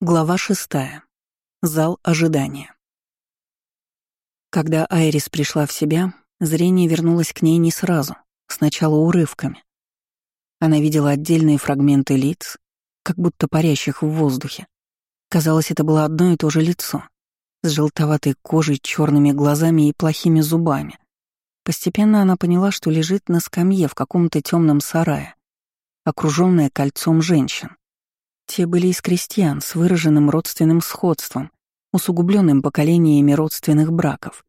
Глава шестая. Зал ожидания. Когда Айрис пришла в себя, зрение вернулось к ней не сразу, сначала урывками. Она видела отдельные фрагменты лиц, как будто парящих в воздухе. Казалось, это было одно и то же лицо, с желтоватой кожей, черными глазами и плохими зубами. Постепенно она поняла, что лежит на скамье в каком-то темном сарае, окруженная кольцом женщин. Те были из крестьян с выраженным родственным сходством, усугубленным поколениями родственных браков.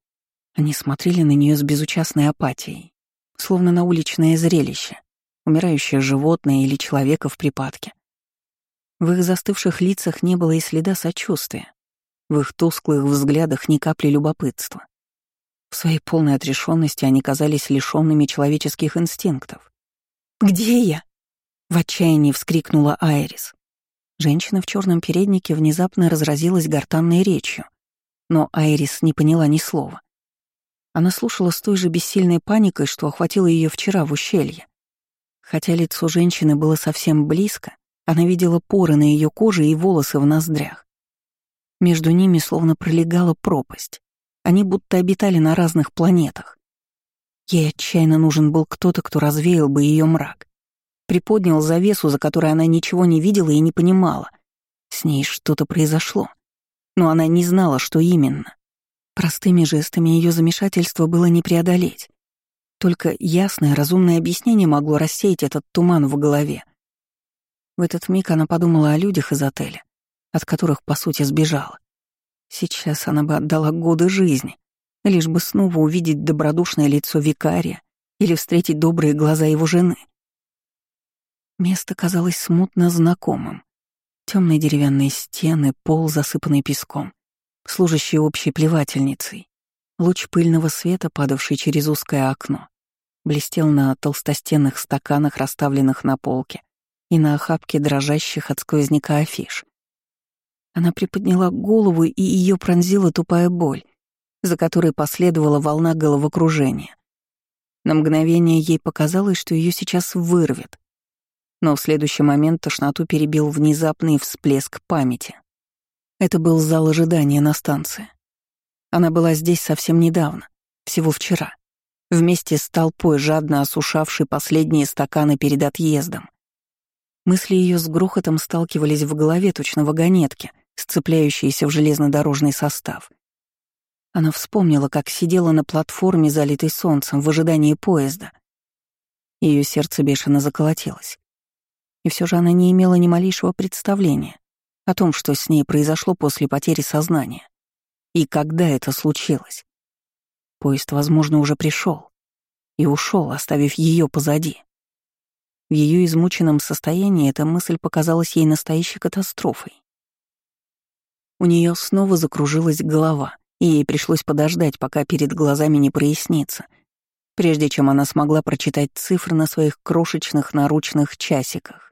Они смотрели на нее с безучастной апатией, словно на уличное зрелище, умирающее животное или человека в припадке. В их застывших лицах не было и следа сочувствия, в их тусклых взглядах ни капли любопытства. В своей полной отрешенности они казались лишенными человеческих инстинктов. «Где я?» — в отчаянии вскрикнула Айрис. Женщина в черном переднике внезапно разразилась гортанной речью, но Айрис не поняла ни слова. Она слушала с той же бессильной паникой, что охватило ее вчера в ущелье. Хотя лицо женщины было совсем близко, она видела поры на ее коже и волосы в ноздрях. Между ними словно пролегала пропасть. Они будто обитали на разных планетах. Ей отчаянно нужен был кто-то, кто развеял бы ее мрак приподнял завесу, за которой она ничего не видела и не понимала. С ней что-то произошло, но она не знала, что именно. Простыми жестами ее замешательство было не преодолеть. Только ясное, разумное объяснение могло рассеять этот туман в голове. В этот миг она подумала о людях из отеля, от которых, по сути, сбежала. Сейчас она бы отдала годы жизни, лишь бы снова увидеть добродушное лицо викария или встретить добрые глаза его жены — Место казалось смутно знакомым. Темные деревянные стены, пол, засыпанный песком, служащий общей плевательницей. Луч пыльного света, падавший через узкое окно, блестел на толстостенных стаканах, расставленных на полке, и на охапке дрожащих от сквозняка афиш. Она приподняла голову, и ее пронзила тупая боль, за которой последовала волна головокружения. На мгновение ей показалось, что ее сейчас вырвет, но в следующий момент тошноту перебил внезапный всплеск памяти. Это был зал ожидания на станции. Она была здесь совсем недавно, всего вчера, вместе с толпой, жадно осушавшей последние стаканы перед отъездом. Мысли ее с грохотом сталкивались в голове точно вагонетки, сцепляющиеся в железнодорожный состав. Она вспомнила, как сидела на платформе, залитой солнцем, в ожидании поезда. Ее сердце бешено заколотилось. И все же она не имела ни малейшего представления о том, что с ней произошло после потери сознания. И когда это случилось. Поезд, возможно, уже пришел и ушел, оставив ее позади. В ее измученном состоянии эта мысль показалась ей настоящей катастрофой. У нее снова закружилась голова, и ей пришлось подождать, пока перед глазами не прояснится, прежде чем она смогла прочитать цифры на своих крошечных наручных часиках.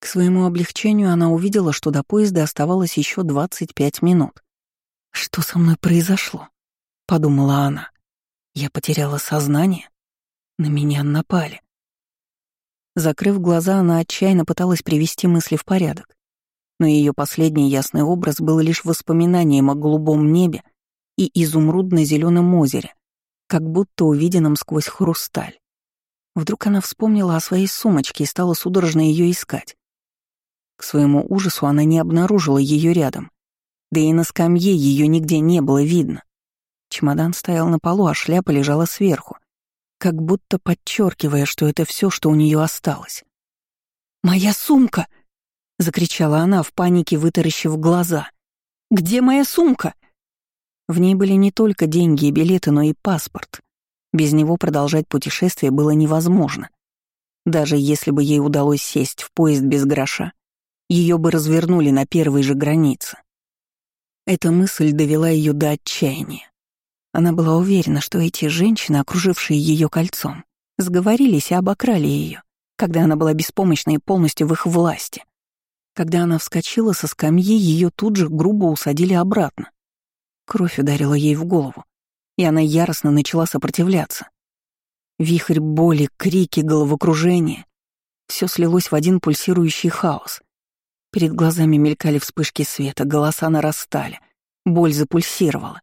К своему облегчению она увидела, что до поезда оставалось еще 25 минут. «Что со мной произошло?» — подумала она. «Я потеряла сознание? На меня напали». Закрыв глаза, она отчаянно пыталась привести мысли в порядок. Но ее последний ясный образ был лишь воспоминанием о голубом небе и изумрудно зеленом озере, как будто увиденном сквозь хрусталь. Вдруг она вспомнила о своей сумочке и стала судорожно ее искать. К своему ужасу она не обнаружила ее рядом. Да и на скамье ее нигде не было видно. Чемодан стоял на полу, а шляпа лежала сверху, как будто подчеркивая, что это все, что у нее осталось. «Моя сумка!» — закричала она в панике, вытаращив глаза. «Где моя сумка?» В ней были не только деньги и билеты, но и паспорт. Без него продолжать путешествие было невозможно. Даже если бы ей удалось сесть в поезд без гроша, ее бы развернули на первой же границе. Эта мысль довела ее до отчаяния. Она была уверена, что эти женщины, окружившие ее кольцом, сговорились и обокрали ее, когда она была беспомощна и полностью в их власти. Когда она вскочила со скамьи, ее тут же грубо усадили обратно. Кровь ударила ей в голову, и она яростно начала сопротивляться. Вихрь боли, крики, головокружение — все слилось в один пульсирующий хаос. Перед глазами мелькали вспышки света, голоса нарастали, боль запульсировала.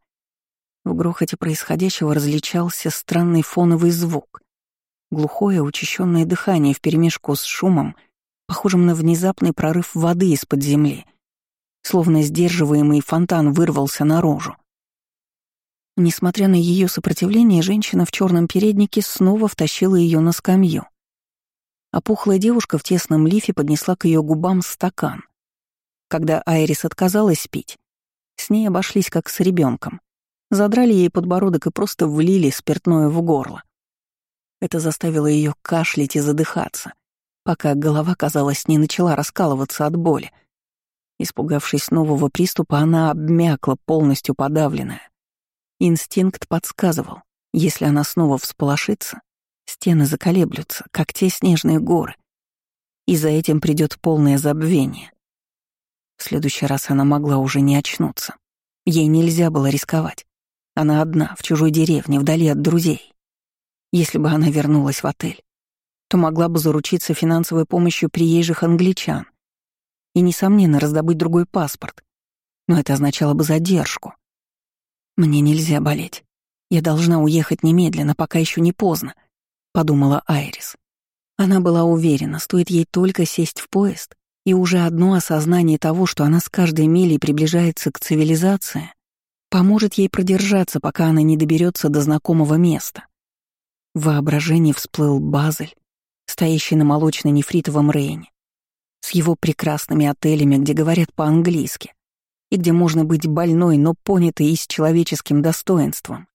В грохоте происходящего различался странный фоновый звук. Глухое, учащенное дыхание вперемешку с шумом, похожим на внезапный прорыв воды из-под земли. Словно сдерживаемый фонтан вырвался наружу. Несмотря на ее сопротивление, женщина в черном переднике снова втащила ее на скамью. А пухлая девушка в тесном лифе поднесла к ее губам стакан. Когда Айрис отказалась пить, с ней обошлись как с ребенком, задрали ей подбородок и просто влили спиртное в горло. Это заставило ее кашлять и задыхаться, пока голова, казалось, не начала раскалываться от боли. Испугавшись нового приступа, она обмякла, полностью подавленная. Инстинкт подсказывал, если она снова всполошится, стены заколеблются, как те снежные горы, и за этим придет полное забвение. В следующий раз она могла уже не очнуться. Ей нельзя было рисковать. Она одна, в чужой деревне, вдали от друзей. Если бы она вернулась в отель, то могла бы заручиться финансовой помощью приезжих англичан и, несомненно, раздобыть другой паспорт. Но это означало бы задержку. «Мне нельзя болеть. Я должна уехать немедленно, пока еще не поздно», — подумала Айрис. Она была уверена, стоит ей только сесть в поезд, и уже одно осознание того, что она с каждой милей приближается к цивилизации, поможет ей продержаться, пока она не доберется до знакомого места. В воображении всплыл Базель, стоящий на молочно-нефритовом Рейне, с его прекрасными отелями, где говорят по-английски, и где можно быть больной, но понятой и с человеческим достоинством.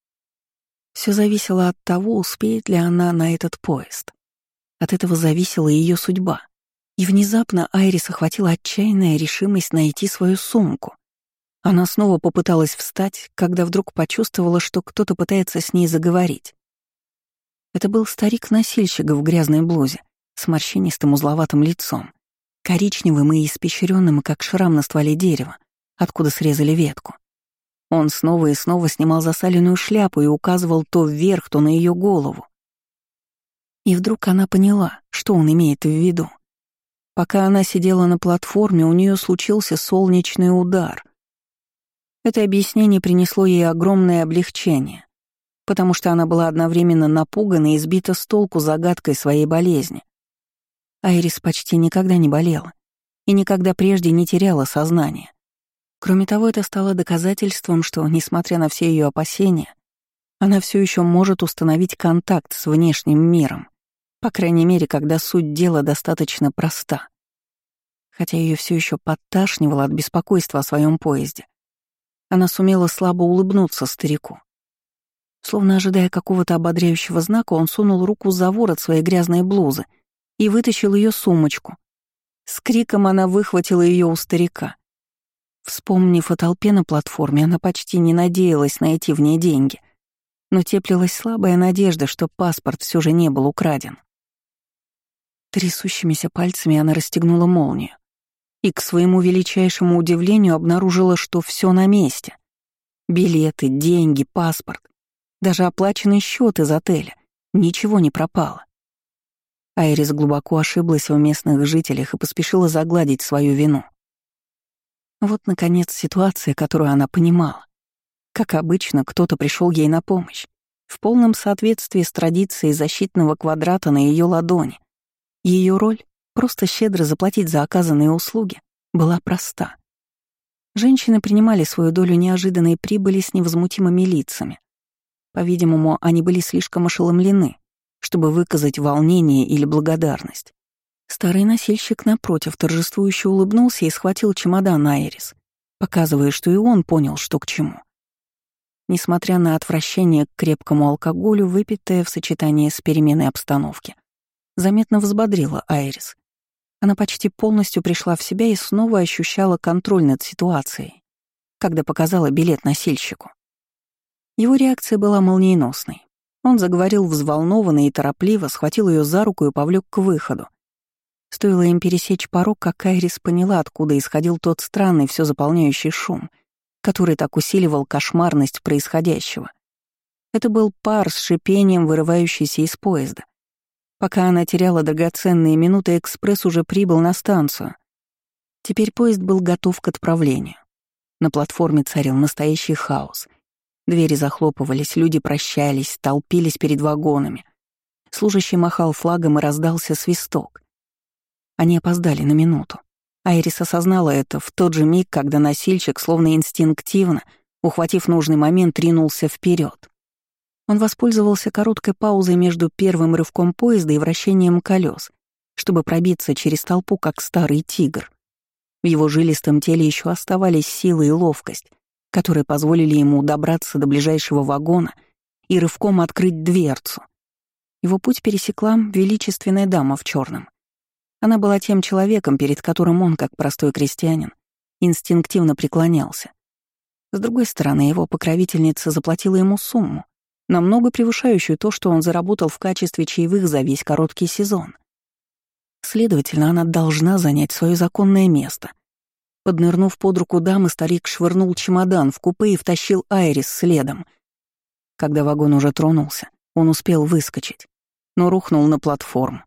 Все зависело от того, успеет ли она на этот поезд. От этого зависела ее судьба. И внезапно Айрис охватила отчаянная решимость найти свою сумку. Она снова попыталась встать, когда вдруг почувствовала, что кто-то пытается с ней заговорить. Это был старик-носильщик в грязной блузе, с морщинистым узловатым лицом, коричневым и испещренным, как шрам на стволе дерева, откуда срезали ветку. Он снова и снова снимал засаленную шляпу и указывал то вверх, то на ее голову. И вдруг она поняла, что он имеет в виду. Пока она сидела на платформе, у нее случился солнечный удар. Это объяснение принесло ей огромное облегчение потому что она была одновременно напугана и сбита с толку загадкой своей болезни. Айрис почти никогда не болела и никогда прежде не теряла сознание. Кроме того, это стало доказательством, что, несмотря на все ее опасения, она все еще может установить контакт с внешним миром, по крайней мере, когда суть дела достаточно проста. Хотя ее все еще подташнивало от беспокойства о своем поезде, она сумела слабо улыбнуться старику. Словно ожидая какого-то ободряющего знака, он сунул руку за ворот своей грязной блузы и вытащил ее сумочку. С криком она выхватила ее у старика. Вспомнив о толпе на платформе, она почти не надеялась найти в ней деньги, но теплилась слабая надежда, что паспорт все же не был украден. Трясущимися пальцами она расстегнула молнию и, к своему величайшему удивлению, обнаружила, что все на месте. Билеты, деньги, паспорт. Даже оплаченный счет из отеля. Ничего не пропало. Айрис глубоко ошиблась в местных жителях и поспешила загладить свою вину. Вот, наконец, ситуация, которую она понимала. Как обычно, кто-то пришел ей на помощь, в полном соответствии с традицией защитного квадрата на ее ладони. Ее роль — просто щедро заплатить за оказанные услуги — была проста. Женщины принимали свою долю неожиданной прибыли с невозмутимыми лицами, по-видимому, они были слишком ошеломлены, чтобы выказать волнение или благодарность. Старый носильщик, напротив, торжествующе улыбнулся и схватил чемодан Айрис, показывая, что и он понял, что к чему. Несмотря на отвращение к крепкому алкоголю, выпитое в сочетании с переменой обстановки, заметно взбодрила Айрис. Она почти полностью пришла в себя и снова ощущала контроль над ситуацией, когда показала билет носильщику. Его реакция была молниеносной. Он заговорил взволнованно и торопливо, схватил ее за руку и повлек к выходу. Стоило им пересечь порог, как Айрис поняла, откуда исходил тот странный, все заполняющий шум, который так усиливал кошмарность происходящего. Это был пар с шипением, вырывающийся из поезда. Пока она теряла драгоценные минуты, экспресс уже прибыл на станцию. Теперь поезд был готов к отправлению. На платформе царил настоящий хаос. Двери захлопывались, люди прощались, толпились перед вагонами. Служащий махал флагом и раздался свисток. Они опоздали на минуту. Айрис осознала это в тот же миг, когда носильщик, словно инстинктивно, ухватив нужный момент, ринулся вперед. Он воспользовался короткой паузой между первым рывком поезда и вращением колес, чтобы пробиться через толпу, как старый тигр. В его жилистом теле еще оставались силы и ловкость, которые позволили ему добраться до ближайшего вагона и рывком открыть дверцу. Его путь пересекла величественная дама в черном. Она была тем человеком, перед которым он, как простой крестьянин, инстинктивно преклонялся. С другой стороны, его покровительница заплатила ему сумму, намного превышающую то, что он заработал в качестве чаевых за весь короткий сезон. Следовательно, она должна занять свое законное место. Поднырнув под руку дамы, старик швырнул чемодан в купе и втащил Айрис следом. Когда вагон уже тронулся, он успел выскочить, но рухнул на платформу.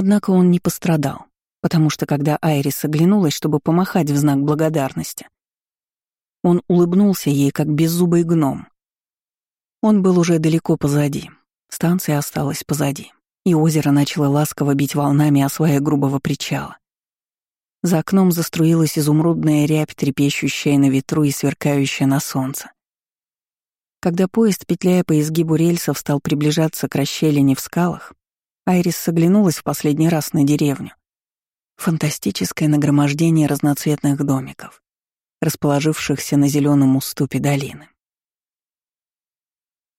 Однако он не пострадал, потому что когда Айрис оглянулась, чтобы помахать в знак благодарности, он улыбнулся ей, как беззубый гном. Он был уже далеко позади, станция осталась позади и озеро начало ласково бить волнами о своя грубого причала. За окном заструилась изумрудная рябь, трепещущая на ветру и сверкающая на солнце. Когда поезд, петляя по изгибу рельсов, стал приближаться к расщелине в скалах, Айрис соглянулась в последний раз на деревню. Фантастическое нагромождение разноцветных домиков, расположившихся на зеленом уступе долины.